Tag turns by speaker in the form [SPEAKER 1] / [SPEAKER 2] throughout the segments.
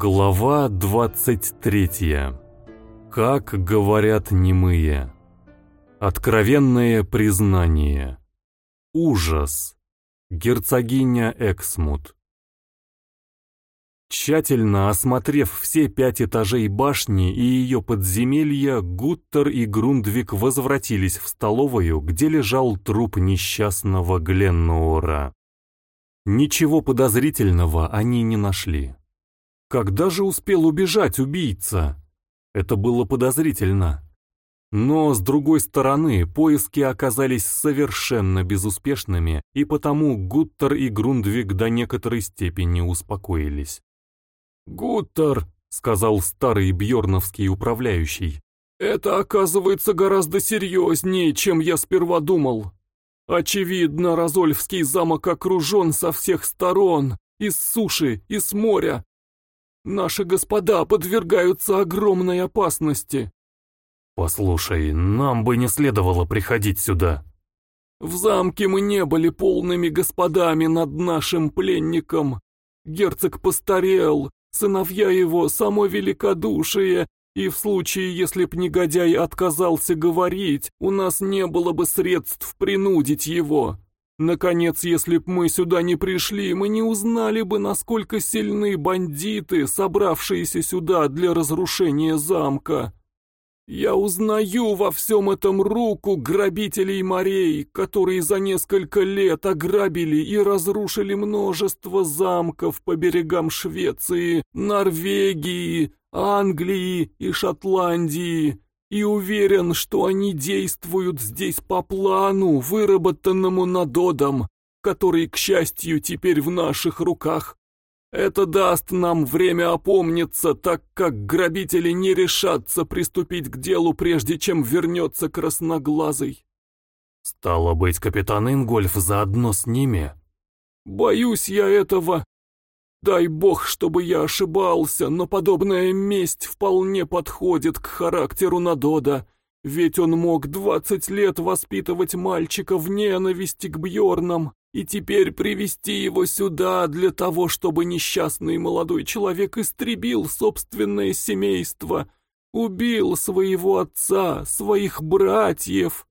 [SPEAKER 1] Глава 23. Как говорят немые. Откровенное признание. Ужас. Герцогиня Эксмут. Тщательно осмотрев все пять этажей башни и ее подземелья, Гуттер и Грундвик возвратились в столовую, где лежал труп несчастного Гленнуора. Ничего подозрительного они не нашли. Когда же успел убежать убийца? Это было подозрительно. Но, с другой стороны, поиски оказались совершенно безуспешными, и потому Гуттер и Грундвик до некоторой степени успокоились.
[SPEAKER 2] «Гуттер», — сказал старый бьорновский управляющий, — «это оказывается гораздо серьезнее, чем я сперва думал. Очевидно, Розольфский замок окружен со всех сторон, из суши, из моря, Наши господа подвергаются огромной опасности.
[SPEAKER 1] Послушай, нам бы не следовало приходить сюда.
[SPEAKER 2] В замке мы не были полными господами над нашим пленником. Герцог постарел, сыновья его само великодушие, и в случае, если б негодяй отказался говорить, у нас не было бы средств принудить его. Наконец, если б мы сюда не пришли, мы не узнали бы, насколько сильны бандиты, собравшиеся сюда для разрушения замка. Я узнаю во всем этом руку грабителей морей, которые за несколько лет ограбили и разрушили множество замков по берегам Швеции, Норвегии, Англии и Шотландии и уверен, что они действуют здесь по плану, выработанному Надодом, который, к счастью, теперь в наших руках. Это даст нам время опомниться, так как грабители не решатся приступить к делу, прежде чем вернется красноглазый.
[SPEAKER 1] Стало быть, капитан Ингольф заодно с ними?
[SPEAKER 2] Боюсь я этого, Дай бог, чтобы я ошибался, но подобная месть вполне подходит к характеру Надода, ведь он мог двадцать лет воспитывать мальчика в ненависти к Бьорнам и теперь привести его сюда для того, чтобы несчастный молодой человек истребил собственное семейство, убил своего отца, своих братьев.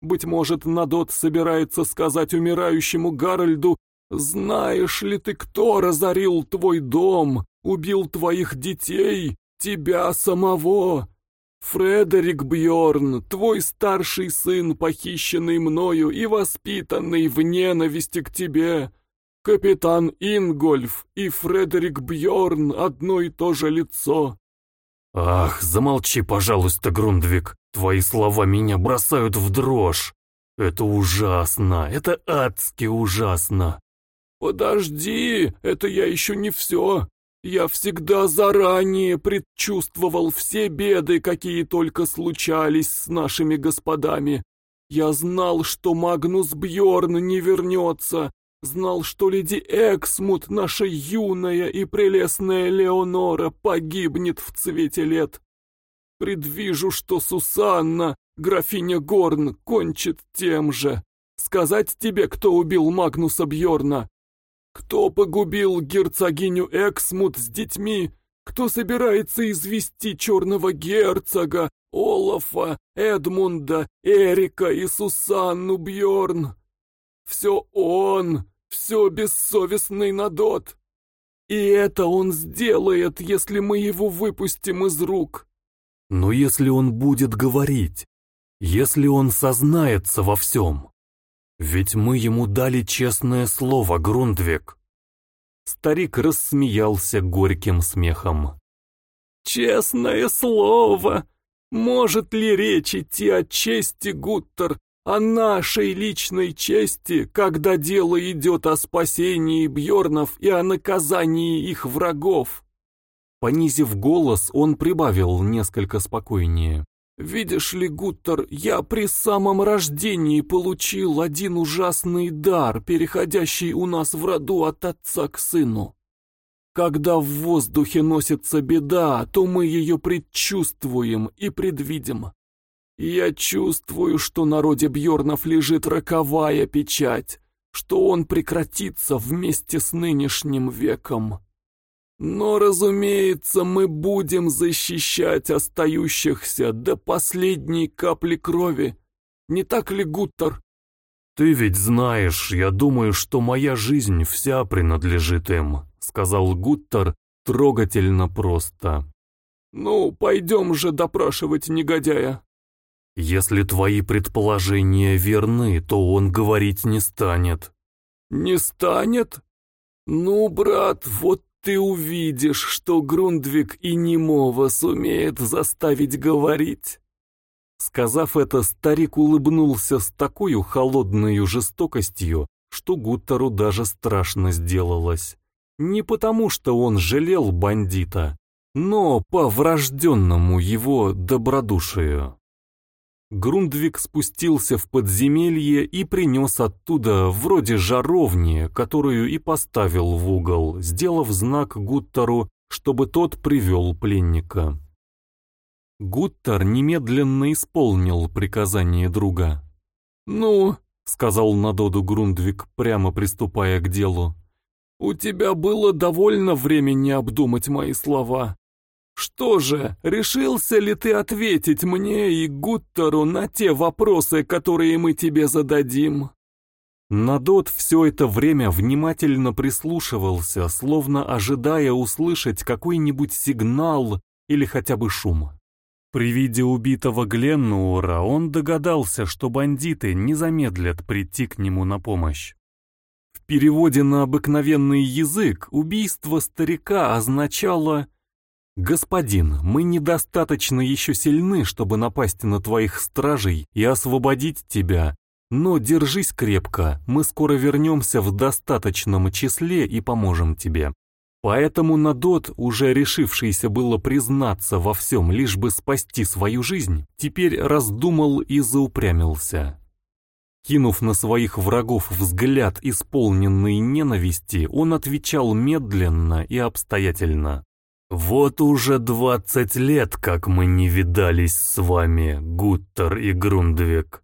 [SPEAKER 2] Быть может, Надот собирается сказать умирающему Гарольду, знаешь ли ты, кто разорил твой дом, убил твоих детей, тебя самого? Фредерик Бьорн, твой старший сын, похищенный мною и воспитанный в ненависти к тебе. Капитан Ингольф и Фредерик Бьорн одно и то же лицо.
[SPEAKER 1] Ах, замолчи, пожалуйста, Грундвик. Твои слова меня бросают в дрожь. Это ужасно, это адски ужасно.
[SPEAKER 2] «Подожди, это я еще не все. Я всегда заранее предчувствовал все беды, какие только случались с нашими господами. Я знал, что Магнус Бьорн не вернется, знал, что леди Эксмут, наша юная и прелестная Леонора, погибнет в цвете лет. Предвижу, что Сусанна, графиня Горн, кончит тем же. Сказать тебе, кто убил Магнуса Бьорна? Кто погубил герцогиню Эксмут с детьми? Кто собирается извести черного герцога, Олафа, Эдмунда, Эрика и Сусанну Бьорн? Все он, все бессовестный Надот. И это он сделает, если мы его выпустим из рук.
[SPEAKER 1] Но если он будет говорить, если он сознается во всем, ведь мы ему дали честное слово, Грундвик. Старик рассмеялся горьким смехом.
[SPEAKER 2] «Честное слово! Может ли речь идти о чести, Гуттер, о нашей личной чести, когда дело идет о спасении Бьорнов и о наказании их врагов?»
[SPEAKER 1] Понизив голос, он прибавил несколько спокойнее.
[SPEAKER 2] Видишь ли, Гуттер, я при самом рождении получил один ужасный дар, переходящий у нас в роду от отца к сыну. Когда в воздухе носится беда, то мы ее предчувствуем и предвидим. Я чувствую, что на роде Бьорнов лежит роковая печать, что он прекратится вместе с нынешним веком. Но, разумеется, мы будем защищать остающихся до последней капли крови. Не так ли, Гуттер?
[SPEAKER 1] «Ты ведь знаешь, я думаю, что моя жизнь вся принадлежит им», — сказал Гуттер трогательно просто.
[SPEAKER 2] «Ну, пойдем же допрашивать негодяя».
[SPEAKER 1] «Если твои предположения верны, то он говорить не станет».
[SPEAKER 2] «Не станет? Ну, брат, вот ты увидишь, что Грундвик и немого сумеет заставить говорить».
[SPEAKER 1] Сказав это, старик улыбнулся с такой холодной жестокостью, что Гуттеру даже страшно сделалось. Не потому, что он жалел бандита, но по врожденному его добродушию. Грундвик спустился в подземелье и принес оттуда вроде жаровни, которую и поставил в угол, сделав знак Гуттеру, чтобы тот привел пленника. Гуттер немедленно исполнил приказание друга.
[SPEAKER 2] «Ну», —
[SPEAKER 1] сказал Надоду Грундвик, прямо приступая к делу, —
[SPEAKER 2] «у тебя было довольно времени обдумать мои слова. Что же, решился ли ты ответить мне и Гуттеру на те вопросы, которые мы тебе зададим?»
[SPEAKER 1] Надот все это время внимательно прислушивался, словно ожидая услышать какой-нибудь сигнал или хотя бы шум. При виде убитого Гленнуура он догадался, что бандиты не замедлят прийти к нему на помощь. В переводе на обыкновенный язык убийство старика означало «Господин, мы недостаточно еще сильны, чтобы напасть на твоих стражей и освободить тебя, но держись крепко, мы скоро вернемся в достаточном числе и поможем тебе». Поэтому Надот, уже решившийся было признаться во всем, лишь бы спасти свою жизнь, теперь раздумал и заупрямился. Кинув на своих врагов взгляд, исполненный ненависти, он отвечал медленно и обстоятельно. «Вот уже двадцать лет, как мы не видались с вами, Гуттер и Грундвик.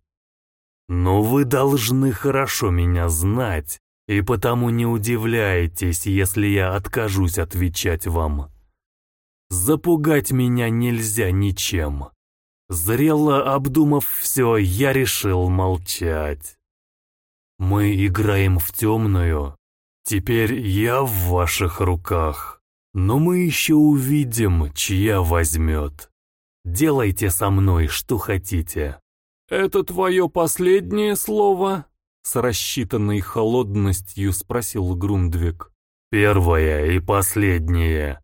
[SPEAKER 1] Но вы должны хорошо меня знать, и потому не удивляйтесь, если я откажусь отвечать вам. Запугать меня нельзя ничем. Зрело обдумав все, я решил молчать. Мы играем в темную. Теперь я в ваших руках. Но мы еще увидим, чья возьмет. Делайте со мной, что хотите.
[SPEAKER 2] «Это твое последнее слово?» С рассчитанной холодностью спросил Грундвик.
[SPEAKER 1] «Первое и последнее.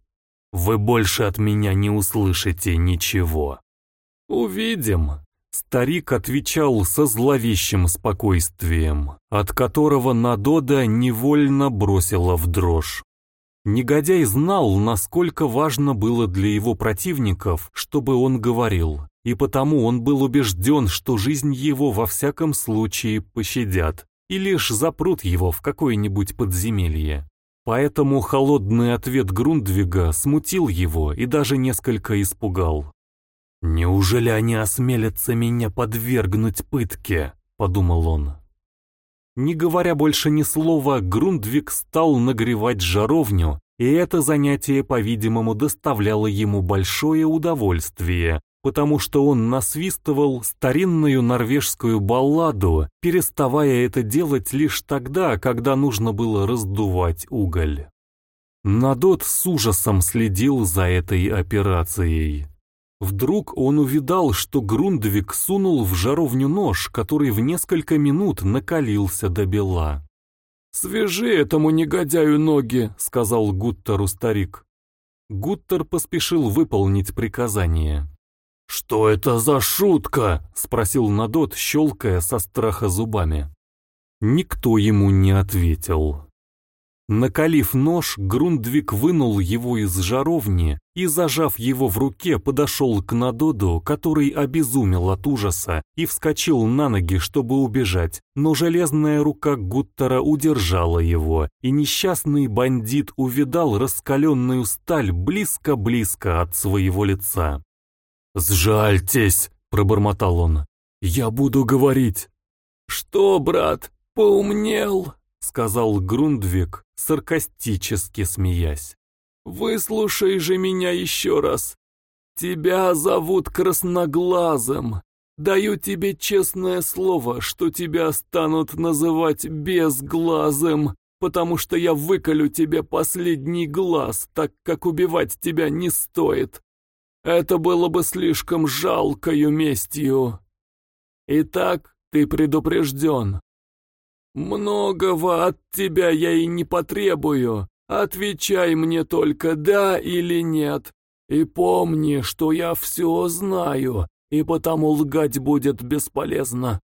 [SPEAKER 1] Вы больше от меня не услышите ничего».
[SPEAKER 2] «Увидим»,
[SPEAKER 1] Старик отвечал со зловещим спокойствием, от которого Надода невольно бросила в дрожь. Негодяй знал, насколько важно было для его противников, чтобы он говорил и потому он был убежден, что жизнь его во всяком случае пощадят и лишь запрут его в какое-нибудь подземелье. Поэтому холодный ответ Грундвига смутил его и даже несколько испугал. «Неужели они осмелятся меня подвергнуть пытке?» — подумал он. Не говоря больше ни слова, Грундвиг стал нагревать жаровню, и это занятие, по-видимому, доставляло ему большое удовольствие, потому что он насвистывал старинную норвежскую балладу, переставая это делать лишь тогда, когда нужно было раздувать уголь. Надот с ужасом следил за этой операцией. Вдруг он увидал, что Грундвик сунул в жаровню нож, который в несколько минут накалился до бела.
[SPEAKER 2] «Свяжи этому негодяю ноги», — сказал Гуттеру старик.
[SPEAKER 1] Гуттер поспешил выполнить приказание.
[SPEAKER 2] «Что это за шутка?» — спросил Надот, щелкая со страха зубами.
[SPEAKER 1] Никто ему не ответил. Накалив нож, Грундвик вынул его из жаровни и, зажав его в руке, подошел к Надоду, который обезумел от ужаса и вскочил на ноги, чтобы убежать, но железная рука Гуттера удержала его, и несчастный бандит увидал раскаленную сталь близко-близко от своего лица.
[SPEAKER 2] «Сжальтесь!» — пробормотал он. «Я буду говорить». «Что, брат, поумнел?» — сказал Грундвик, саркастически смеясь. Выслушай же меня еще раз. Тебя зовут Красноглазым. Даю тебе честное слово, что тебя станут называть Безглазым, потому что я выколю тебе последний глаз, так как убивать тебя не стоит. Это было бы слишком жалкою местью. Итак, ты предупрежден. Многого от тебя я и не потребую. Отвечай мне только да или нет. И помни, что я все знаю, и потому лгать будет бесполезно.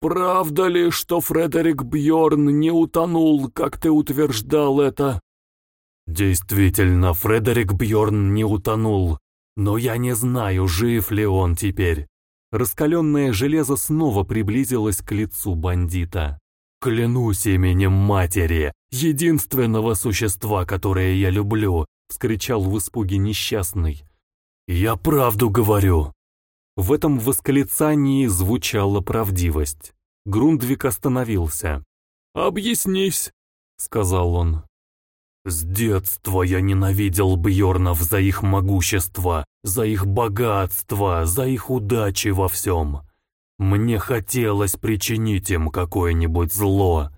[SPEAKER 2] Правда ли, что Фредерик Бьорн не утонул, как ты утверждал это?
[SPEAKER 1] Действительно, Фредерик Бьорн не утонул, но я не знаю, жив ли он теперь. Раскаленное железо снова приблизилось к лицу бандита. «Клянусь именем матери, единственного существа, которое я люблю!» — вскричал в испуге несчастный. «Я правду говорю!» В этом восклицании звучала правдивость. Грундвик остановился.
[SPEAKER 2] «Объяснись», — сказал он.
[SPEAKER 1] «С детства я ненавидел Бьорнов за их могущество, за их богатство, за их удачи во всем. Мне хотелось причинить им какое-нибудь зло.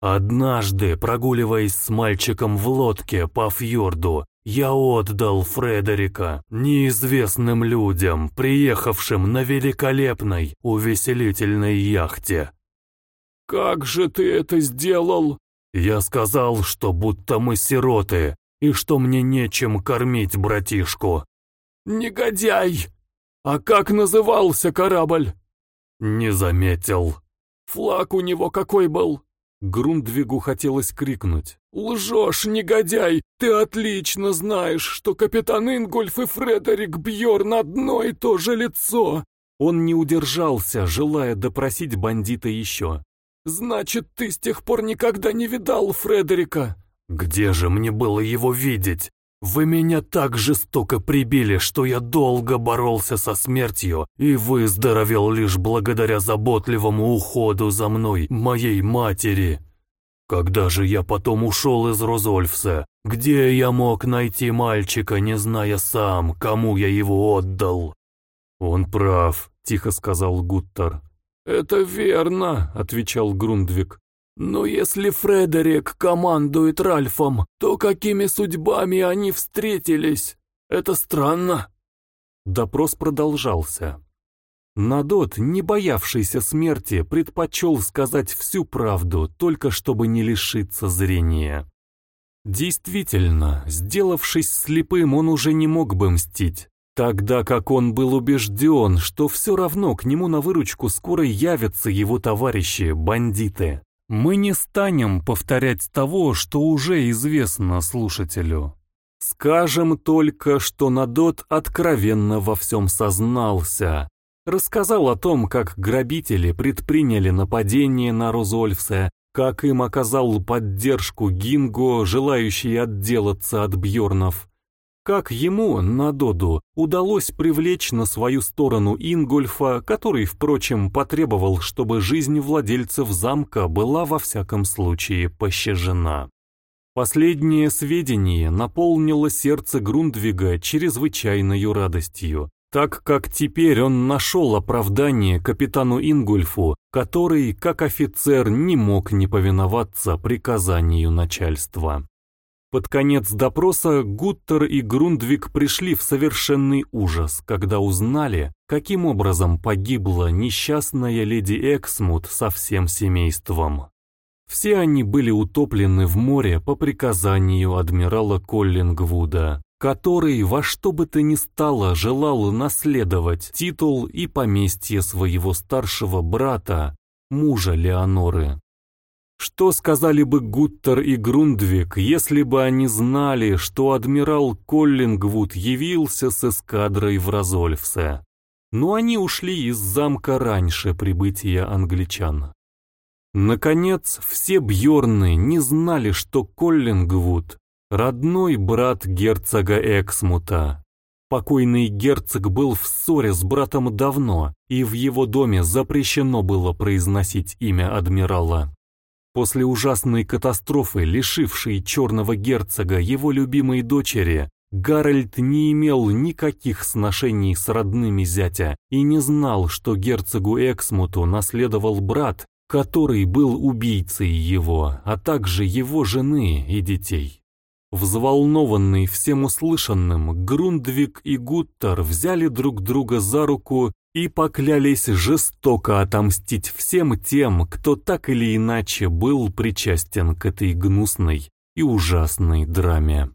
[SPEAKER 1] Однажды, прогуливаясь с мальчиком в лодке по фьорду, я отдал Фредерика неизвестным людям, приехавшим на великолепной увеселительной яхте.
[SPEAKER 2] «Как же ты это сделал?»
[SPEAKER 1] Я сказал, что будто мы сироты, и что мне нечем кормить братишку.
[SPEAKER 2] «Негодяй! А как назывался корабль?»
[SPEAKER 1] «Не заметил».
[SPEAKER 2] «Флаг у него какой был?»
[SPEAKER 1] Грундвигу хотелось крикнуть.
[SPEAKER 2] «Лжешь, негодяй! Ты отлично знаешь, что капитан Ингольф и Фредерик Бьорн одно и то же лицо!»
[SPEAKER 1] Он не удержался, желая допросить бандита еще.
[SPEAKER 2] «Значит, ты с тех пор никогда не видал Фредерика?»
[SPEAKER 1] «Где же мне было его видеть? Вы меня так жестоко прибили, что я долго боролся со смертью и выздоровел лишь благодаря заботливому уходу за мной, моей матери. Когда же я потом ушел из Розольфса, где я мог найти мальчика, не зная сам, кому я его отдал?» «Он прав», — тихо сказал Гуттер.
[SPEAKER 2] «Это верно», — отвечал Грундвик. Но если Фредерик командует Ральфом, то какими судьбами они встретились? Это странно.
[SPEAKER 1] Допрос продолжался. Надот, не боявшийся смерти, предпочел сказать всю правду, только чтобы не лишиться зрения. Действительно, сделавшись слепым, он уже не мог бы мстить, тогда как он был убежден, что все равно к нему на выручку скоро явятся его товарищи, бандиты. Мы не станем повторять того, что уже известно слушателю. Скажем только, что Надот откровенно во всем сознался. Рассказал о том, как грабители предприняли нападение на Розольфсе, как им оказал поддержку Гинго, желающий отделаться от Бьорнов. Как ему, Надоду, удалось привлечь на свою сторону Ингольфа, который, впрочем, потребовал, чтобы жизнь владельцев замка была во всяком случае пощажена. Последнее сведение наполнило сердце Грундвига чрезвычайной радостью, так как теперь он нашел оправдание капитану Ингульфу, который, как офицер, не мог не повиноваться приказанию начальства. Под конец допроса Гуттер и Грундвик пришли в совершенный ужас, когда узнали, каким образом погибла несчастная леди Эксмут со всем семейством. Все они были утоплены в море по приказанию адмирала Коллингвуда, который во что бы то ни стало желал наследовать титул и поместье своего старшего брата, мужа Леоноры. Что сказали бы Гуттер и Грундвик, если бы они знали, что адмирал Коллингвуд явился с эскадрой в Розольфсе? Но они ушли из замка раньше прибытия англичан. Наконец, все Бьорны не знали, что Коллингвуд — родной брат герцога Эксмута. Покойный герцог был в ссоре с братом давно, и в его доме запрещено было произносить имя адмирала. После ужасной катастрофы, лишившей черного герцога его любимой дочери, Гарольд не имел никаких сношений с родными зятя и не знал, что герцогу Эксмуту наследовал брат, который был убийцей его, а также его жены и детей. Взволнованный всем услышанным, Грундвик и Гуттер взяли друг друга за руку и поклялись жестоко отомстить всем тем, кто так или иначе был причастен к этой гнусной и ужасной драме.